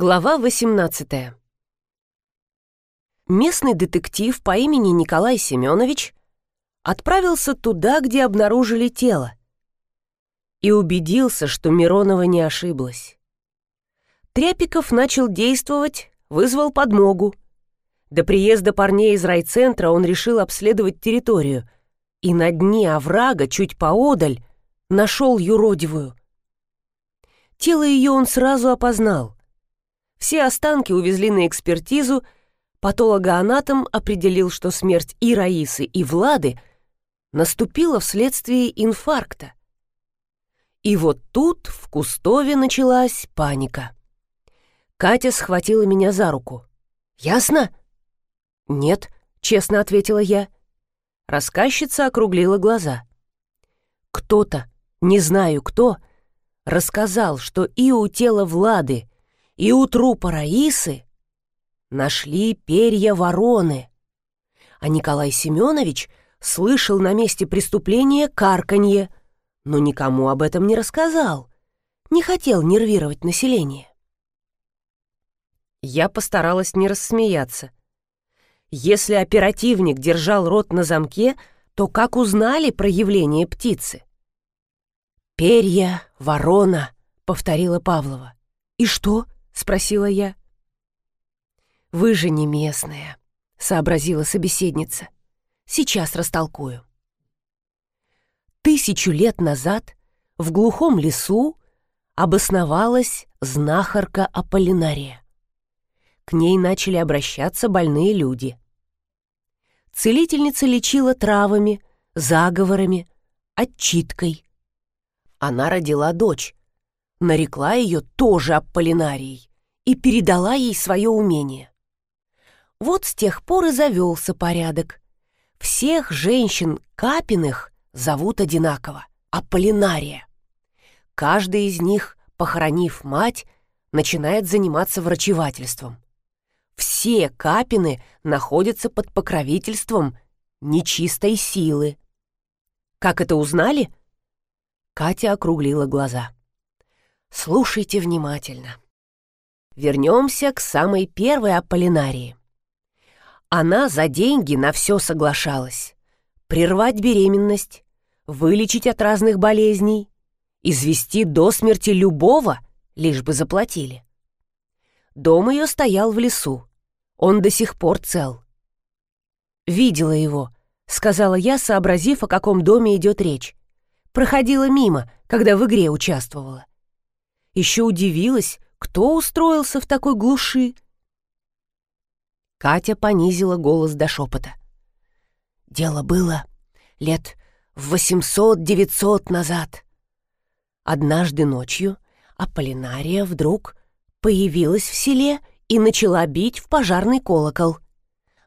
Глава 18 Местный детектив по имени Николай Семенович отправился туда, где обнаружили тело, и убедился, что Миронова не ошиблась. Тряпиков начал действовать, вызвал подмогу. До приезда парней из райцентра он решил обследовать территорию, и на дне оврага, чуть поодаль, нашел юродивую. Тело ее он сразу опознал. Все останки увезли на экспертизу, патологоанатом определил, что смерть и Раисы, и Влады наступила вследствие инфаркта. И вот тут в Кустове началась паника. Катя схватила меня за руку. «Ясно?» «Нет», — честно ответила я. Рассказчица округлила глаза. «Кто-то, не знаю кто, рассказал, что и у тела Влады, и у трупа Раисы нашли перья вороны. А Николай Семенович слышал на месте преступления карканье, но никому об этом не рассказал, не хотел нервировать население. Я постаралась не рассмеяться. Если оперативник держал рот на замке, то как узнали про явление птицы? «Перья, ворона», — повторила Павлова. «И что?» Спросила я. «Вы же не местная», — сообразила собеседница. «Сейчас растолкую». Тысячу лет назад в глухом лесу обосновалась знахарка Аполлинария. К ней начали обращаться больные люди. Целительница лечила травами, заговорами, отчиткой. Она родила дочь, нарекла ее тоже Аполлинарией и передала ей свое умение. Вот с тех пор и завелся порядок. Всех женщин Капиных зовут одинаково — Аполлинария. Каждая из них, похоронив мать, начинает заниматься врачевательством. Все Капины находятся под покровительством нечистой силы. Как это узнали? Катя округлила глаза. Слушайте внимательно. Вернемся к самой первой Аполлинарии. Она за деньги на все соглашалась. Прервать беременность, вылечить от разных болезней, извести до смерти любого, лишь бы заплатили. Дом ее стоял в лесу. Он до сих пор цел. «Видела его», — сказала я, сообразив, о каком доме идет речь. Проходила мимо, когда в игре участвовала. Еще удивилась, кто устроился в такой глуши? Катя понизила голос до шепота. Дело было лет в восемьсот-девятьсот назад. Однажды ночью Аполлинария вдруг появилась в селе и начала бить в пожарный колокол.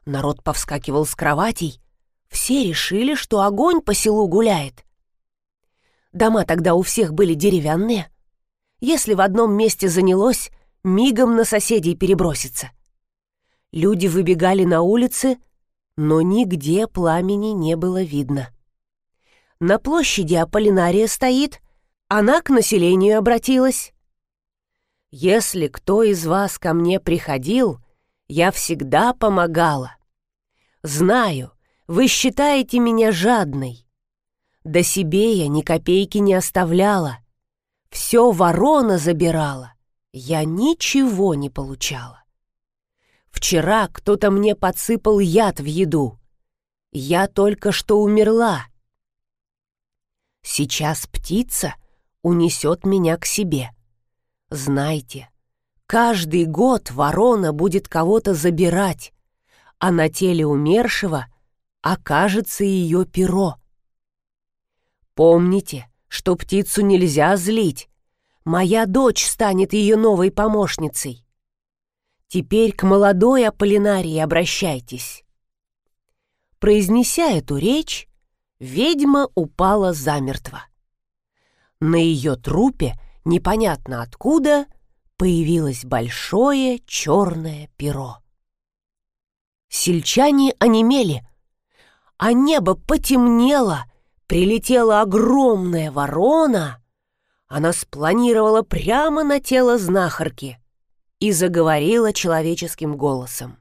Народ повскакивал с кроватей. Все решили, что огонь по селу гуляет. Дома тогда у всех были деревянные. Если в одном месте занялось, мигом на соседей перебросится. Люди выбегали на улицы, но нигде пламени не было видно. На площади Аполлинария стоит, она к населению обратилась. «Если кто из вас ко мне приходил, я всегда помогала. Знаю, вы считаете меня жадной. До себе я ни копейки не оставляла, все ворона забирала. Я ничего не получала. Вчера кто-то мне подсыпал яд в еду. Я только что умерла. Сейчас птица унесет меня к себе. Знайте, каждый год ворона будет кого-то забирать, а на теле умершего окажется ее перо. Помните, что птицу нельзя злить. Моя дочь станет ее новой помощницей. Теперь к молодой Аполлинарии обращайтесь. Произнеся эту речь, ведьма упала замертво. На ее трупе, непонятно откуда, появилось большое черное перо. Сельчане онемели, а небо потемнело, прилетела огромная ворона. Она спланировала прямо на тело знахарки и заговорила человеческим голосом.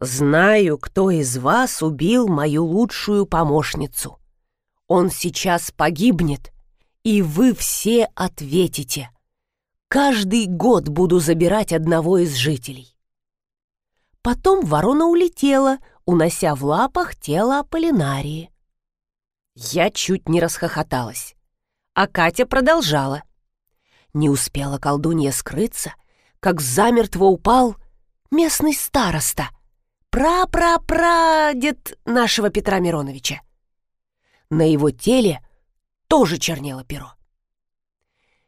«Знаю, кто из вас убил мою лучшую помощницу. Он сейчас погибнет, и вы все ответите. Каждый год буду забирать одного из жителей». Потом ворона улетела, унося в лапах тело Аполлинарии. Я чуть не расхохоталась, а Катя продолжала. Не успела колдунья скрыться, как замертво упал местный староста — прапрапрадед нашего Петра Мироновича. На его теле тоже чернело перо.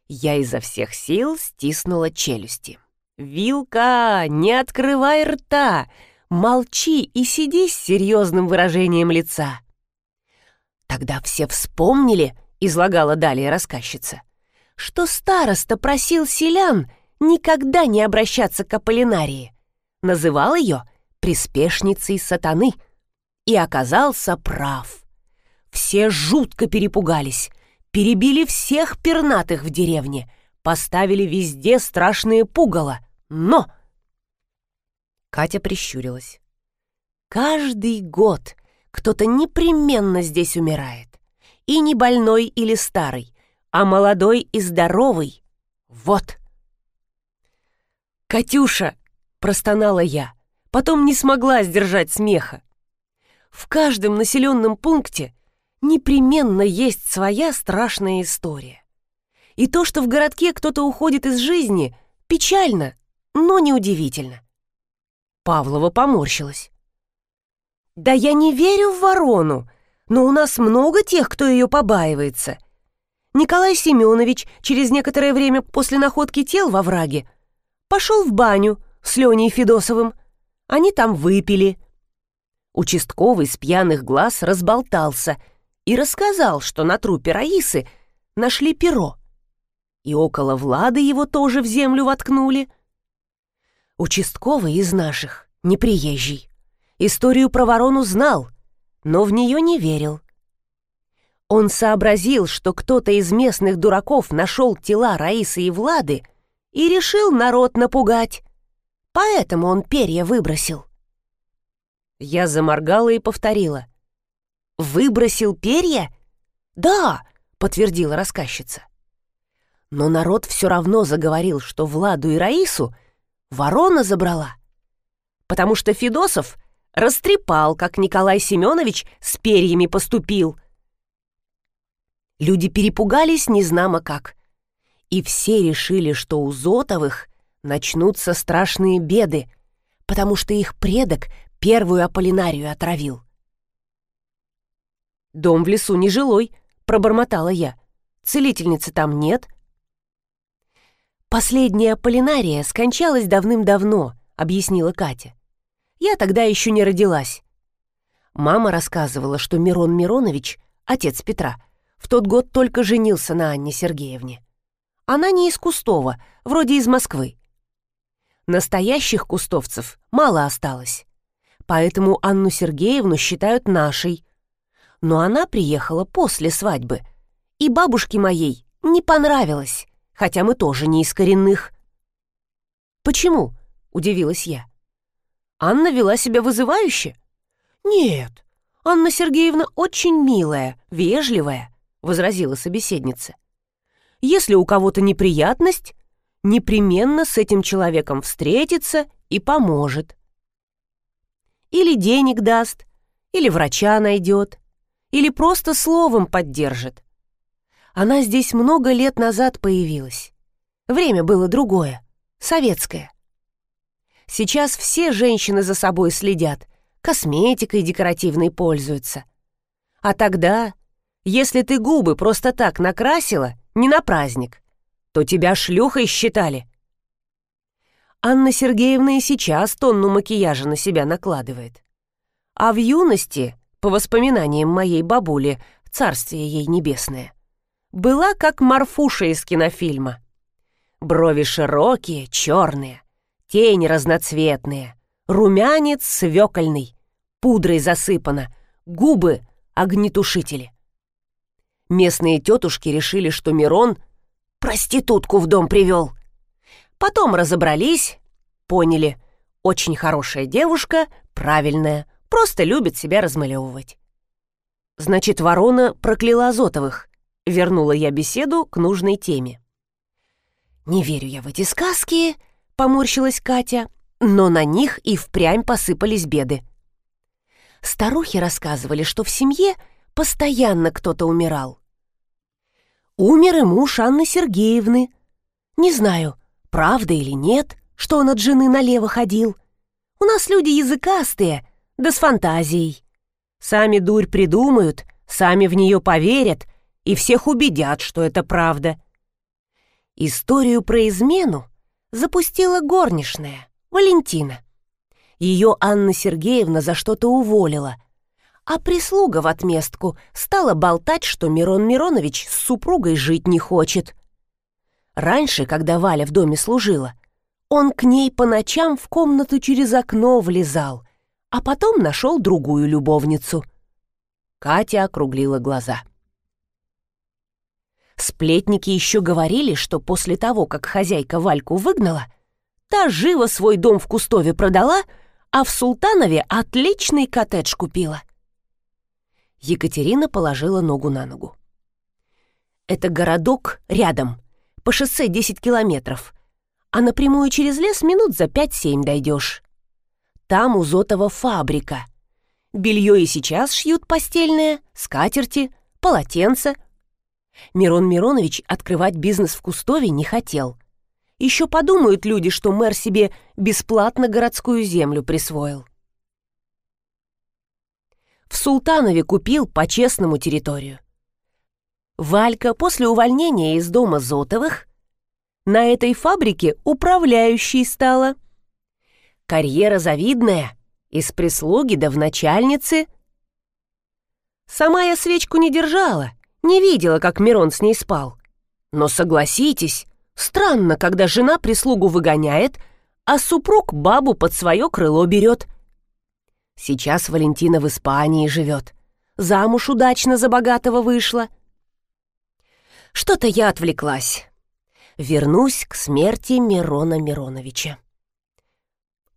Я изо всех сил стиснула челюсти. «Вилка, не открывай рта! Молчи и сиди с серьезным выражением лица!» Тогда все вспомнили, излагала далее рассказчица, что староста просил селян никогда не обращаться к Аполлинарии. Называл ее приспешницей сатаны. И оказался прав. Все жутко перепугались, перебили всех пернатых в деревне, поставили везде страшные пугало. Но... Катя прищурилась. Каждый год кто-то непременно здесь умирает. И не больной или старый, а молодой и здоровый. Вот. «Катюша!» — простонала я потом не смогла сдержать смеха. В каждом населенном пункте непременно есть своя страшная история. И то, что в городке кто-то уходит из жизни, печально, но неудивительно. Павлова поморщилась. «Да я не верю в ворону, но у нас много тех, кто ее побаивается. Николай Семенович через некоторое время после находки тел во враге пошел в баню с Леней Федосовым, они там выпили. Участковый с пьяных глаз разболтался и рассказал, что на трупе Раисы нашли перо. И около Влады его тоже в землю воткнули. Участковый из наших, неприезжий. Историю про ворону знал, но в нее не верил. Он сообразил, что кто-то из местных дураков нашел тела Раисы и Влады и решил народ напугать. Поэтому он перья выбросил. Я заморгала и повторила. «Выбросил перья?» «Да», — подтвердила рассказчица. Но народ все равно заговорил, что Владу и Раису ворона забрала. Потому что Федосов растрепал, как Николай Семенович с перьями поступил. Люди перепугались незнамо как. И все решили, что у Зотовых начнутся страшные беды, потому что их предок первую Аполлинарию отравил. «Дом в лесу нежилой», — пробормотала я. «Целительницы там нет». «Последняя Аполлинария скончалась давным-давно», — объяснила Катя. «Я тогда еще не родилась». Мама рассказывала, что Мирон Миронович, отец Петра, в тот год только женился на Анне Сергеевне. Она не из Кустова, вроде из Москвы. Настоящих кустовцев мало осталось, поэтому Анну Сергеевну считают нашей. Но она приехала после свадьбы, и бабушке моей не понравилось, хотя мы тоже не из коренных. «Почему?» — удивилась я. «Анна вела себя вызывающе?» «Нет, Анна Сергеевна очень милая, вежливая», — возразила собеседница. «Если у кого-то неприятность, непременно с этим человеком встретится и поможет. Или денег даст, или врача найдет, или просто словом поддержит. Она здесь много лет назад появилась. Время было другое, советское. Сейчас все женщины за собой следят, косметикой декоративной пользуются. А тогда, если ты губы просто так накрасила, не на праздник, то тебя шлюхой считали. Анна Сергеевна и сейчас тонну макияжа на себя накладывает. А в юности, по воспоминаниям моей бабули, царствие ей небесное, была как Марфуша из кинофильма. Брови широкие, черные, тень разноцветные, румянец свекольный, пудрой засыпано, губы — огнетушители. Местные тетушки решили, что Мирон — проститутку в дом привел. Потом разобрались, поняли, очень хорошая девушка, правильная, просто любит себя размалевывать. Значит, ворона прокляла Азотовых. Вернула я беседу к нужной теме. «Не верю я в эти сказки», — поморщилась Катя, но на них и впрямь посыпались беды. Старухи рассказывали, что в семье постоянно кто-то умирал. Умер и муж Анны Сергеевны. Не знаю, правда или нет, что он от жены налево ходил. У нас люди языкастые, да с фантазией. Сами дурь придумают, сами в нее поверят и всех убедят, что это правда. Историю про измену запустила горничная, Валентина. Ее Анна Сергеевна за что-то уволила, а прислуга в отместку стала болтать, что Мирон Миронович с супругой жить не хочет. Раньше, когда Валя в доме служила, он к ней по ночам в комнату через окно влезал, а потом нашел другую любовницу. Катя округлила глаза. Сплетники еще говорили, что после того, как хозяйка Вальку выгнала, та живо свой дом в Кустове продала, а в Султанове отличный коттедж купила. Екатерина положила ногу на ногу. Это городок рядом, по шоссе 10 километров, а напрямую через лес минут за 5-7 дойдешь. Там у Зотова фабрика. Белье и сейчас шьют постельное, скатерти, полотенца. Мирон Миронович открывать бизнес в Кустове не хотел. Еще подумают люди, что мэр себе бесплатно городскую землю присвоил. В Султанове купил по-честному территорию. Валька после увольнения из дома Зотовых на этой фабрике управляющей стала. Карьера завидная, из прислуги до в начальницы. Сама я свечку не держала, не видела, как Мирон с ней спал. Но согласитесь, странно, когда жена прислугу выгоняет, а супруг бабу под свое крыло берет. Сейчас Валентина в Испании живет. Замуж удачно за богатого вышла. Что-то я отвлеклась. Вернусь к смерти Мирона Мироновича.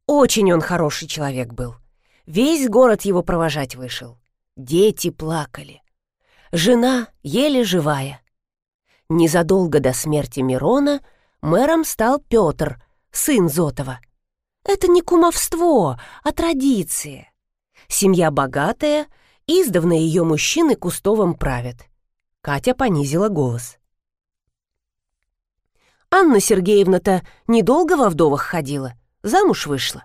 Очень он хороший человек был. Весь город его провожать вышел. Дети плакали. Жена еле живая. Незадолго до смерти Мирона мэром стал Петр, сын Зотова. Это не кумовство, а традиция. Семья богатая, издавна ее мужчины кустовым правят. Катя понизила голос. Анна Сергеевна-то недолго во вдовах ходила, замуж вышла.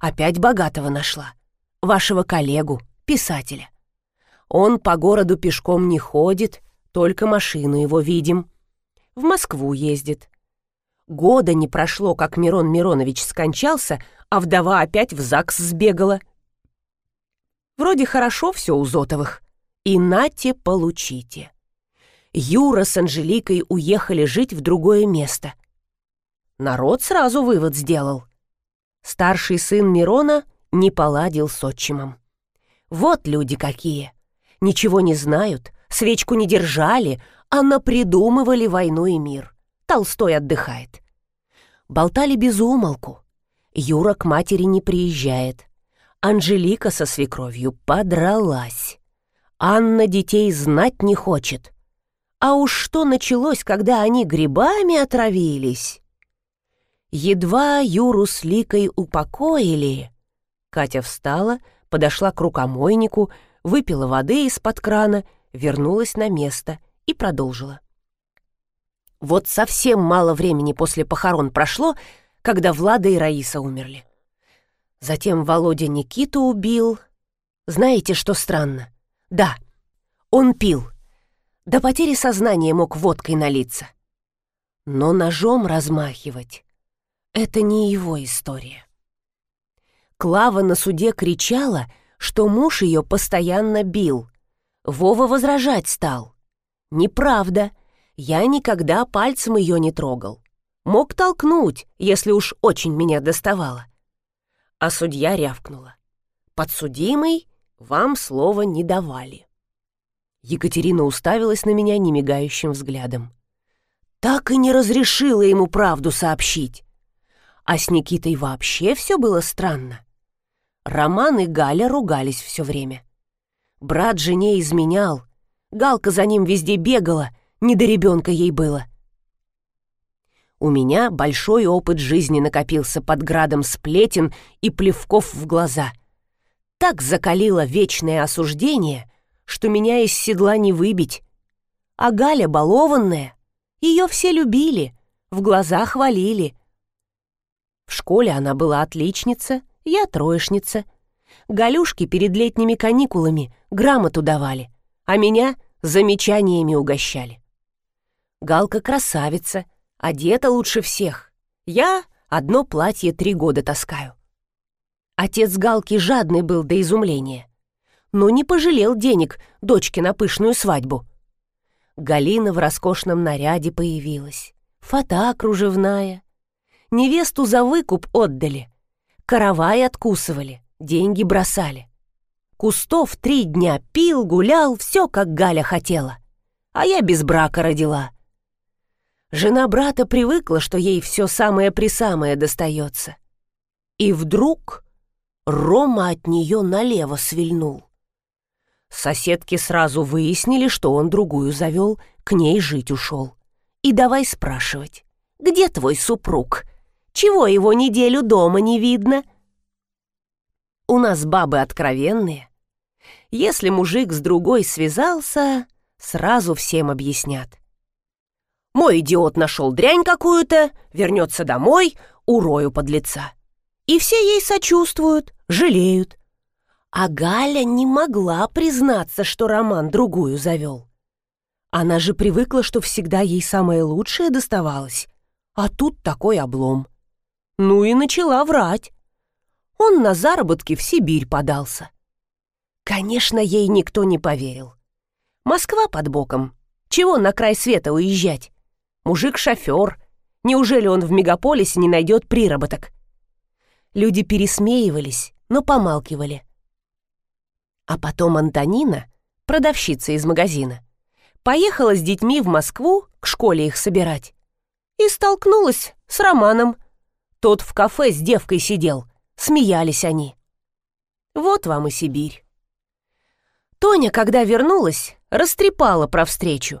Опять богатого нашла. Вашего коллегу, писателя. Он по городу пешком не ходит, только машину его видим. В Москву ездит. Года не прошло, как Мирон Миронович скончался, а вдова опять в ЗАГС сбегала. Вроде хорошо все у Зотовых. И нате, получите. Юра с Анжеликой уехали жить в другое место. Народ сразу вывод сделал. Старший сын Мирона не поладил с отчимом. Вот люди какие. Ничего не знают, свечку не держали, а напридумывали войну и мир. Толстой отдыхает. Болтали без умолку. Юра к матери не приезжает. Анжелика со свекровью подралась. Анна детей знать не хочет. А уж что началось, когда они грибами отравились? Едва Юру с Ликой упокоили. Катя встала, подошла к рукомойнику, выпила воды из-под крана, вернулась на место и продолжила. Вот совсем мало времени после похорон прошло, когда Влада и Раиса умерли. Затем Володя Никиту убил. Знаете, что странно? Да, он пил. До потери сознания мог водкой налиться. Но ножом размахивать — это не его история. Клава на суде кричала, что муж ее постоянно бил. Вова возражать стал. «Неправда, я никогда пальцем ее не трогал. Мог толкнуть, если уж очень меня доставало». А судья рявкнула. «Подсудимый, вам слова не давали». Екатерина уставилась на меня немигающим взглядом. так и не разрешила ему правду сообщить. А с Никитой вообще все было странно. Роман и Галя ругались все время. Брат жене изменял, Галка за ним везде бегала, не до ребенка ей было. У меня большой опыт жизни накопился под градом сплетен и плевков в глаза. Так закалило вечное осуждение, что меня из седла не выбить. А Галя балованная, ее все любили, в глаза хвалили. В школе она была отличница, я троечница. Галюшки перед летними каникулами грамоту давали, а меня замечаниями угощали. Галка красавица, одета лучше всех. Я одно платье три года таскаю. Отец Галки жадный был до изумления, но не пожалел денег дочке на пышную свадьбу. Галина в роскошном наряде появилась, фата кружевная. Невесту за выкуп отдали, каравай откусывали, деньги бросали. Кустов три дня пил, гулял, все, как Галя хотела. А я без брака родила. Жена брата привыкла, что ей все самое-присамое достается. И вдруг Рома от нее налево свильнул. Соседки сразу выяснили, что он другую завел, к ней жить ушел. И давай спрашивать, где твой супруг? Чего его неделю дома не видно?» У нас бабы откровенные. Если мужик с другой связался, сразу всем объяснят. Мой идиот нашел дрянь какую-то, вернется домой, урою под лица. И все ей сочувствуют, жалеют. А Галя не могла признаться, что Роман другую завел. Она же привыкла, что всегда ей самое лучшее доставалось. А тут такой облом. Ну и начала врать он на заработки в Сибирь подался. Конечно, ей никто не поверил. Москва под боком. Чего на край света уезжать? Мужик-шофер. Неужели он в мегаполисе не найдет приработок? Люди пересмеивались, но помалкивали. А потом Антонина, продавщица из магазина, поехала с детьми в Москву к школе их собирать и столкнулась с Романом. Тот в кафе с девкой сидел — Смеялись они. Вот вам и Сибирь. Тоня, когда вернулась, растрепала про встречу.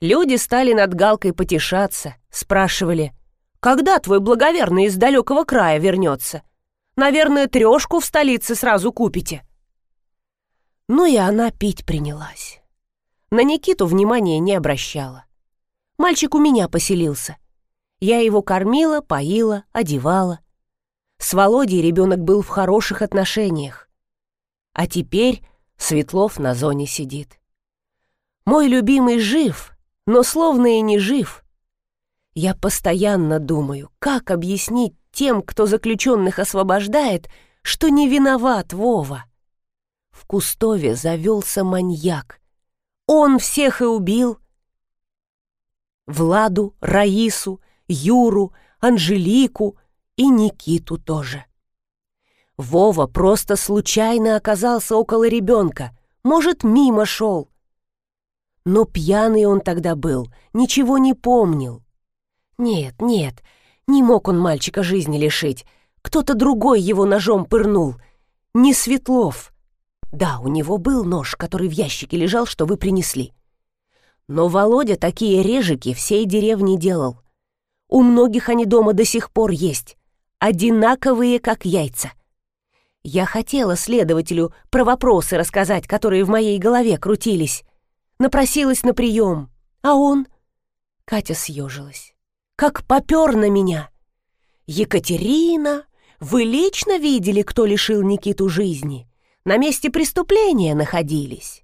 Люди стали над Галкой потешаться, спрашивали, когда твой благоверный из далекого края вернется? Наверное, трешку в столице сразу купите. Ну и она пить принялась. На Никиту внимания не обращала. Мальчик у меня поселился. Я его кормила, поила, одевала. С Володей ребенок был в хороших отношениях. А теперь Светлов на зоне сидит. Мой любимый жив, но словно и не жив. Я постоянно думаю, как объяснить тем, кто заключенных освобождает, что не виноват Вова. В Кустове завелся маньяк. Он всех и убил. Владу, Раису, Юру, Анжелику, и Никиту тоже. Вова просто случайно оказался около ребенка, может, мимо шел. Но пьяный он тогда был, ничего не помнил. Нет, нет, не мог он мальчика жизни лишить. Кто-то другой его ножом пырнул. Не Светлов. Да, у него был нож, который в ящике лежал, что вы принесли. Но Володя такие режики всей деревни делал. У многих они дома до сих пор есть одинаковые, как яйца. Я хотела следователю про вопросы рассказать, которые в моей голове крутились. Напросилась на прием, а он... Катя съежилась. Как попер на меня. «Екатерина, вы лично видели, кто лишил Никиту жизни? На месте преступления находились?»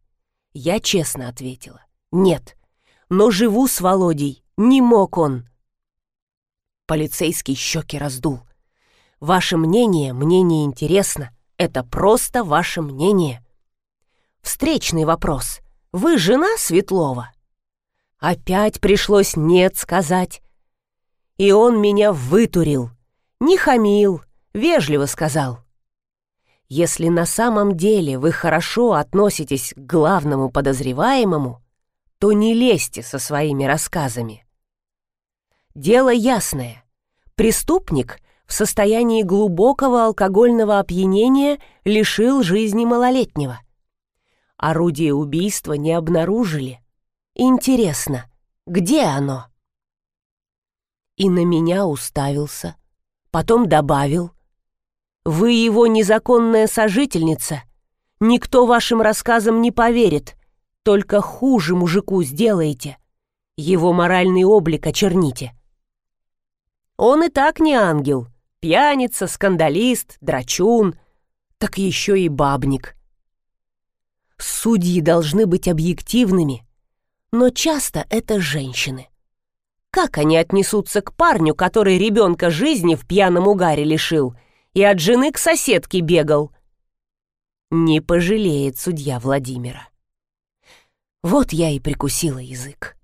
Я честно ответила. «Нет, но живу с Володей, не мог он». Полицейский щеки раздул. Ваше мнение мне не интересно. Это просто ваше мнение. Встречный вопрос. Вы жена Светлова? Опять пришлось «нет» сказать. И он меня вытурил. Не хамил, вежливо сказал. Если на самом деле вы хорошо относитесь к главному подозреваемому, то не лезьте со своими рассказами. Дело ясное. Преступник в состоянии глубокого алкогольного опьянения лишил жизни малолетнего. Орудие убийства не обнаружили. Интересно, где оно? И на меня уставился. Потом добавил. Вы его незаконная сожительница. Никто вашим рассказам не поверит. Только хуже мужику сделаете. Его моральный облик очерните. Он и так не ангел. Пьяница, скандалист, драчун. Так еще и бабник. Судьи должны быть объективными, но часто это женщины. Как они отнесутся к парню, который ребенка жизни в пьяном угаре лишил и от жены к соседке бегал? Не пожалеет судья Владимира. Вот я и прикусила язык.